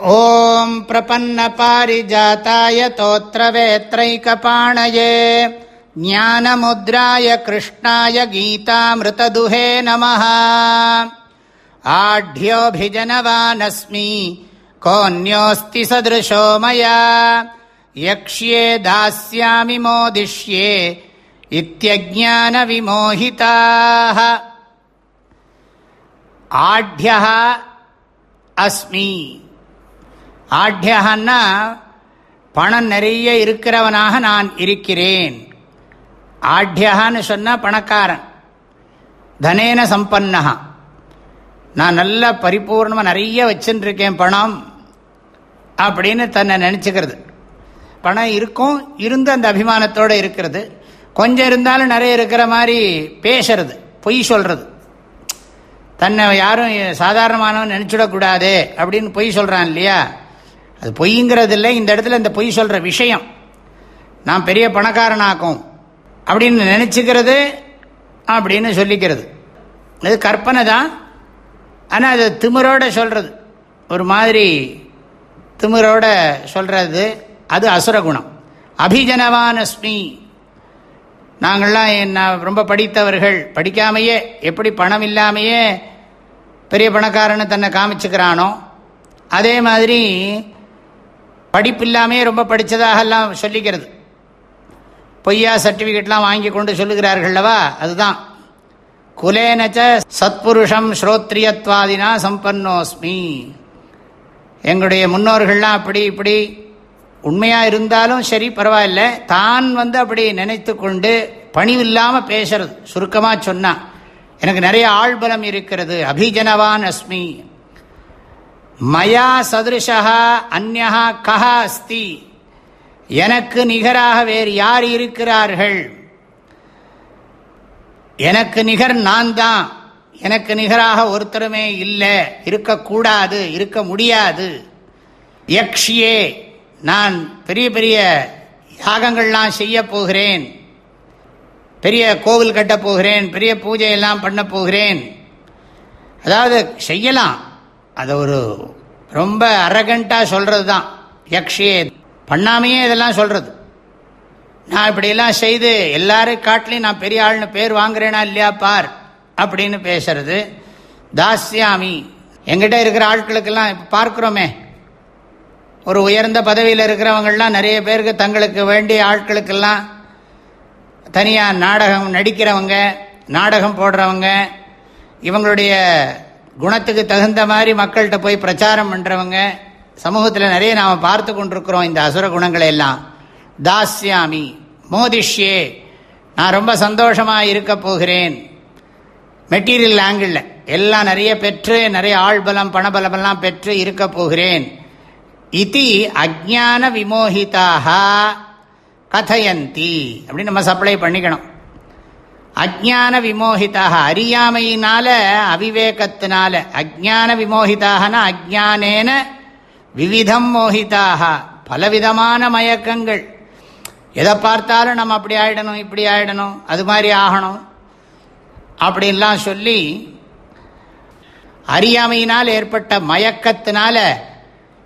ॐ प्रपन्नपारिजाताय तोत्रवेत्रैकपाणये ज्ञानमुद्राय कृष्णाय गीतामृतदुहे नमः आढ्योऽभिजनवानस्मि कोऽन्योऽस्ति सदृशो मया यक्ष्ये दास्यामि मोदिष्ये इत्यज्ञानविमोहिताः आढ्यः अस्मि ஆட்யகன்னா பணம் நிறைய இருக்கிறவனாக நான் இருக்கிறேன். ஆட்யகான்னு சொன்னால் பணக்காரன். தனேன சம்பன்னகா நான் நல்ல பரிபூர்ணமாக நிறைய வச்சுருக்கேன் பணம் அப்படின்னு தன்னை நினச்சிக்கிறது. பணம் இருக்கும் இருந்து அந்த அபிமானத்தோடு இருக்கிறது. கொஞ்சம் இருந்தாலும் நிறைய இருக்கிற மாதிரி பேசுறது பொய் சொல்கிறது தன்னை யாரும் சாதாரணமானவன் நினச்சிடக்கூடாது அப்படின்னு பொய் சொல்கிறான் இல்லையா? அது பொய்ங்கிறது இல்லை. இந்த இடத்துல இந்த பொய் சொல்கிற விஷயம். நான் பெரிய பணக்காரனாக்கும். அப்படின்னு நினச்சிக்கிறது அப்படின்னு சொல்லிக்கிறது. அது கற்பனை தான். ஆனால் அது திமிரோட சொல்கிறது ஒரு மாதிரி திமிரோட சொல்கிறது அது அசுரகுணம் அபிஜனவானஸ்மி. நாங்கள்லாம் நான் ரொம்ப படித்தவர்கள். படிக்காமையே எப்படி பணம் இல்லாமையே பெரிய பணக்காரன்னு தன்னை காமிச்சுக்கிறானோ அதே மாதிரி படிப்பு இல்லாமே ரொம்ப படித்ததாகலாம் சொல்லிக்கிறது. பொய்யா சர்டிஃபிகேட்லாம் வாங்கி கொண்டு சொல்லுகிறார்கள்லவா? அதுதான். குலேனச்ச சத்புருஷம் ஸ்ரோத்ரியத்வாதினா சம்பன்னோஸ்மி. எங்களுடைய முன்னோர்கள்லாம் அப்படி இப்படி உண்மையாக இருந்தாலும் சரி பரவாயில்ல. தான் வந்து அப்படி நினைத்து கொண்டு பணிவில்லாமல் பேசுறது. சுருக்கமாக சொன்னான் எனக்கு நிறைய ஆழ்பலம் இருக்கிறது. அபிஜனவான் அஸ்மி மயா சதிருஷா அந்யா கஹா அஸ்தி. எனக்கு நிகராக வேறு யார் இருக்கிறார்கள்? எனக்கு நிகர் நான் தான். எனக்கு நிகராக ஒருத்தருமே இல்லை. இருக்கக்கூடாது இருக்க முடியாது. யக்ஷியே நான் பெரிய பெரிய யாகங்கள்லாம் செய்ய போகிறேன். பெரிய கோவில் கட்ட போகிறேன் பெரிய பூஜையெல்லாம் பண்ண போகிறேன். அதாவது செய்யலாம். அதை ஒரு ரொம்ப அரகண்டாக சொல்கிறது தான் யக்ஷியே பண்ணாமையே இதெல்லாம் சொல்கிறது நான் இப்படியெல்லாம் செய்து எல்லாரும் காட்டிலையும் நான் பெரிய ஆள்னு பேர் வாங்குறேனா இல்லையா பார் அப்படின்னு பேசுறது. தாஸ்யாமி எங்கிட்ட இருக்கிற ஆட்களுக்கெல்லாம் இப்போ பார்க்குறோமே. ஒரு உயர்ந்த பதவியில் இருக்கிறவங்கள்லாம் நிறைய பேருக்கு தங்களுக்கு வேண்டிய ஆட்களுக்கெல்லாம் தனியாக நாடகம் நடிக்கிறவங்க நாடகம் போடுறவங்க இவங்களுடைய குணத்துக்கு தகுந்த மாதிரி மக்கள்கிட்ட போய் பிரச்சாரம் பண்ணுறவங்க சமூகத்தில் நிறைய நாம் பார்த்து கொண்டிருக்கிறோம் இந்த அசுர குணங்களை எல்லாம். தாஸ்யாமி மோதிஷ்யே நான் ரொம்ப சந்தோஷமாக இருக்க போகிறேன். மெட்டீரியல் ஆங்கிளில் எல்லாம் நிறைய பெற்று நிறைய ஆழ்பலம் பணபலமெல்லாம் பெற்று இருக்க போகிறேன். இது அஜான விமோகிதாக கதையந்தி அப்படின்னு நம்ம சப்ளை பண்ணிக்கணும். அஜான விமோகிதாக அறியாமையினால அவிவேகத்தினால அஜான விமோகிதாகனா அஜானேன விவிதம் மோகிதாக பலவிதமான மயக்கங்கள். எதை பார்த்தாலும் நம்ம அப்படி ஆயிடணும் இப்படி ஆயிடணும் அது மாதிரி ஆகணும். அப்படின்லாம் சொல்லி அறியாமையினால் ஏற்பட்ட மயக்கத்தினால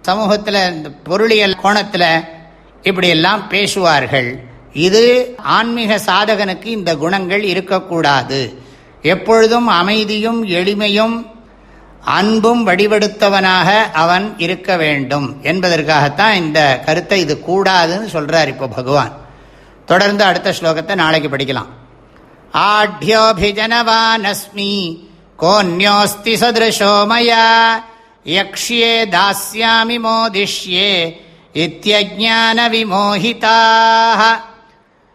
சமூகத்தில் இந்த பொருளியல் கோணத்தில் இப்படியெல்லாம் பேசுவார்கள். இது ஆன்மீக சாதகனுக்கு இந்த குணங்கள் இருக்கக்கூடாது. எப்பொழுதும் அமைதியும் எளிமையும் அன்பும் வடிவெடுத்தவனாக அவன் இருக்க வேண்டும். என்பதற்காகத்தான் இந்த கருத்தை இது கூடாதுன்னு சொல்றார் இப்போ பகவான். தொடர்ந்து அடுத்த ஸ்லோகத்தை நாளைக்கு படிக்கலாம். ஆட்யோபிஜனவானஸ்மி கோன்யோஸ்தி சதிருஷோ மயா யக்ஷியே தாஸ்யாமி மோதிஷ்யே இத்தியஜான விமோகிதாக